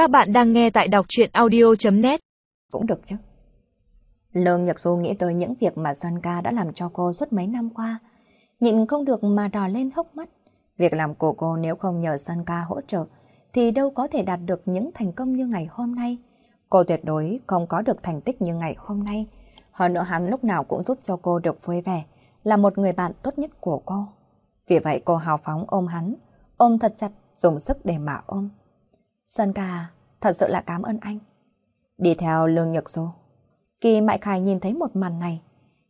Các bạn đang nghe tại đọc chuyện audio.net Cũng được chứ. Lương Nhật Du nghĩ tới những việc mà Sơn Ca đã làm cho cô suốt mấy năm qua. Nhịn không được mà đỏ lên hốc mắt. Việc làm của cô nếu không nhờ Sơn Ca hỗ trợ thì đâu có thể đạt được những thành công như ngày hôm nay. Cô tuyệt đối không có được thành tích như ngày hôm nay. Hơn nữa hắn lúc nào cũng giúp cho cô được vui vẻ, là một người bạn tốt nhất của cô. Vì vậy cô hào phóng ôm hắn, ôm thật chặt, dùng sức để mà ôm. Sơn ca, thật sự là cảm ơn anh. Đi theo Lương Nhật Du. Kỳ Mại Khải nhìn thấy một màn này.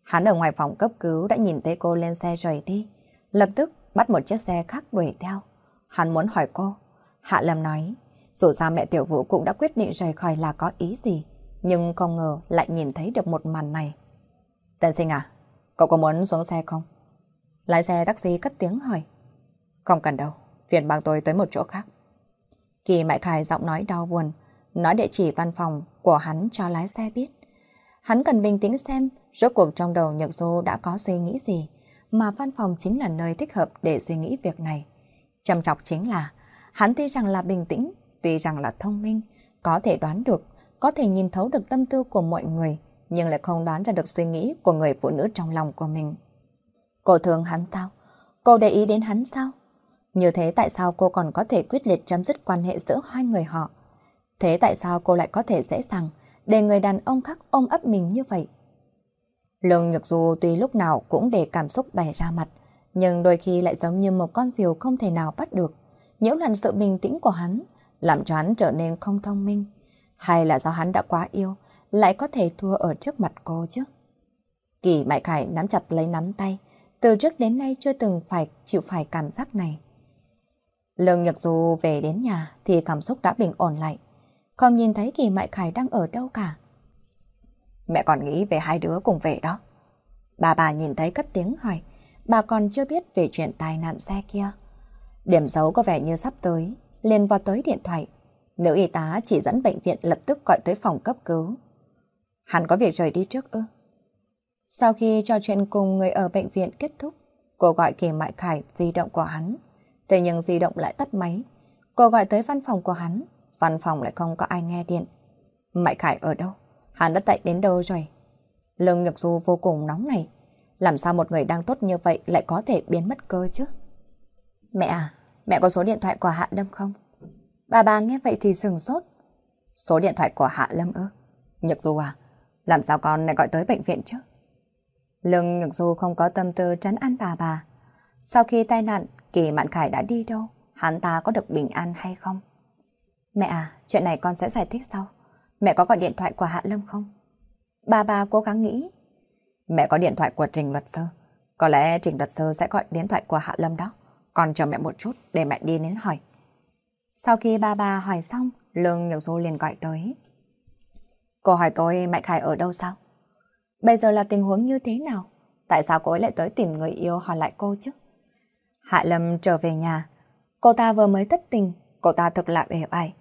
Hắn ở ngoài phòng cấp cứu đã nhìn thấy cô lên xe rời đi. Lập tức bắt một chiếc xe khác đuổi theo. Hắn muốn hỏi cô. Hạ Lâm nói, dù sao mẹ tiểu vũ cũng đã quyết định rời khỏi là có ý gì. Nhưng không ngờ lại nhìn thấy được một màn này. Tên sinh à, cậu có muốn xuống xe không? Lái xe taxi cất tiếng hỏi. Không cần đâu, phiền bằng tôi tới một chỗ khác. Kỳ Mại Khải giọng nói đau buồn, nói địa chỉ văn phòng của hắn cho lái xe biết. Hắn cần bình tĩnh xem rốt cuộc trong đầu Nhật Du đã có suy nghĩ gì, mà văn phòng chính là nơi thích hợp để suy nghĩ việc này. Trầm chọc chính là, hắn tuy rằng là bình tĩnh, tuy rằng là thông minh, có thể đoán được, có thể nhìn thấu được tâm tư của mọi người, nhưng lại không đoán ra được suy nghĩ của người phụ nữ trong lòng của mình. Cô thương hắn sao? Cô để ý đến hắn sao? Như thế tại sao cô còn có thể quyết liệt chấm dứt quan hệ giữa hai người họ? Thế tại sao cô lại có thể dễ dàng để người đàn ông khác ôm ấp mình như vậy? Lương Nhược Du tuy lúc nào cũng để cảm xúc bày ra mặt, nhưng đôi khi lại giống như một con diều không thể nào bắt được. Nhiễu lần sự bình tĩnh của hắn, làm cho hắn trở nên không thông minh. Hay là do hắn đã quá yêu, lại có thể thua ở trước mặt cô chứ? Kỳ Mại Khải nắm chặt lấy nắm tay, từ trước đến nay chưa từng phải chịu phải cảm giác này. Lương Nhật Du về đến nhà thì cảm xúc đã bình ổn lại. Không nhìn thấy Kỳ Mại Khải đang ở đâu cả. Mẹ còn nghĩ về hai đứa cùng về đó. Bà bà nhìn thấy cất tiếng hỏi, bà còn chưa biết về chuyện tai nạn xe kia. Điểm xấu có vẻ như sắp tới, liền vào tới điện thoại. Nữ y tá chỉ dẫn bệnh viện lập tức gọi tới phòng cấp cứu. Hắn có việc rời đi trước ư? Sau khi trò chuyện cùng người ở bệnh viện kết thúc, cô gọi Kỳ Mại Khải di động của hắn. Thế nhưng di động lại tắt máy. Cô gọi tới văn phòng của hắn, văn phòng lại không có ai nghe điện. Mại Khải ở đâu? Hắn đã chạy đến đâu rồi? Lương Nhược Du vô cùng nóng này. Làm sao một người đang tốt như vậy lại có thể biến mất cơ chứ? Mẹ à, mẹ có số điện thoại của Hạ Lâm không? Bà bà nghe vậy thì sừng sốt. Số điện thoại của Hạ Lâm ư? Nhược Du à, làm sao con lại gọi tới bệnh viện chứ? Lương Nhược Du không có tâm tư trấn an bà bà. Sau khi tai nạn, Kỳ Mạn Khải đã đi đâu? Hắn ta có được bình an hay không? Mẹ à, chuyện này con sẽ giải thích sau. Mẹ có gọi điện thoại của Hạ Lâm không? Bà bà cố gắng nghĩ. Mẹ có điện thoại của Trình Luật Sơ. Có lẽ Trình Luật Sơ sẽ gọi điện thoại của Hạ Lâm đó. Con chờ mẹ một chút để mẹ đi đến hỏi. Sau khi bà bà hỏi xong, Lương Nhược Du liền gọi tới. Cô hỏi tôi Mạnh Khải ở đâu sao? Bây giờ là tình huống như thế nào? Tại sao cô ấy lại tới tìm người yêu hỏi lại cô chứ? Hạ Lâm trở về nhà. Cô ta vừa mới thất tình, cô ta thực là uể ai,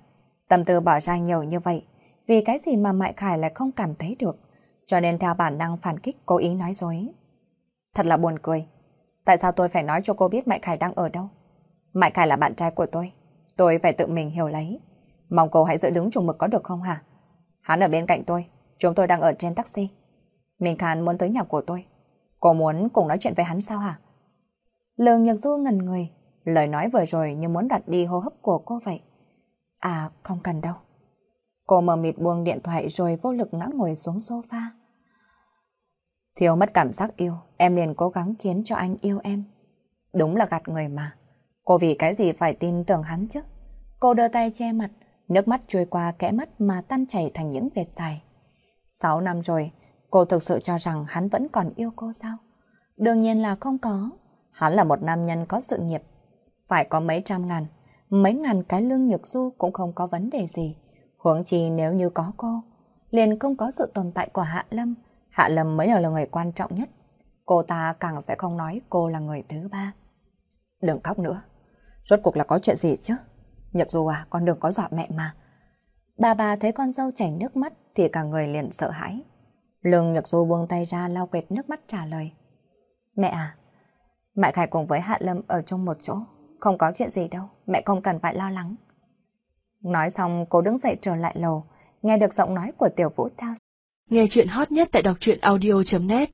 Tâm tư bỏ ra nhiều như vậy, vì cái gì mà Mại Khải lại không cảm thấy được, cho nên theo bản năng phản kích cố ý nói dối. Thật là buồn cười. Tại sao tôi phải nói cho cô biết Mại Khải đang ở đâu? Mại Khải là bạn trai của tôi. Tôi phải tự mình hiểu lấy. Mong cô hãy giữ đứng trùng mực có được không hả? Hắn ở bên cạnh tôi. Chúng tôi đang ở trên taxi. Minh Khan muốn tới nhà của tôi. Cô muốn cùng nói chuyện với hắn sao hả? Lương Nhật Du ngần người, lời nói vừa rồi như muốn đoạt đi hô hấp của cô vậy. À, không cần đâu. Cô mờ mịt buông điện thoại rồi vô lực ngã ngồi xuống sofa. Thiếu mất cảm giác yêu, em liền cố gắng khiến cho anh yêu em. Đúng là gạt người mà. Cô vì cái gì phải tin tưởng hắn chứ? Cô đưa tay che mặt, nước mắt trôi qua kẽ mắt mà tan chảy thành những vệt dài. Sáu năm rồi, cô thực sự cho rằng hắn vẫn còn yêu cô sao? Đương nhiên là không có. Hắn là một nam nhân có sự nghiệp. Phải có mấy trăm ngàn, mấy ngàn cái lương nhược du cũng không có vấn đề gì. Huống chi nếu như có cô, liền không có sự tồn tại của Hạ Lâm. Hạ Lâm mới là người quan trọng nhất. Cô ta càng sẽ không nói cô là người thứ ba. Đừng khóc nữa. Rốt cuộc là có chuyện gì chứ? Nhật Du à, con đừng có dọa mẹ mà. Bà bà thấy con dâu chảy nước mắt thì cả người liền sợ hãi. Lương Nhật Du buông tay ra lau quệt nước mắt trả lời. Mẹ à, Mẹ Khải cùng với Hạ Lâm ở chung một chỗ. Không có chuyện gì đâu, mẹ không cần phải lo lắng. Nói xong cô đứng dậy trở lại lầu, nghe được giọng nói của Tiểu Vũ Thao. Nghe chuyện hot nhất tại đọc truyện audio.net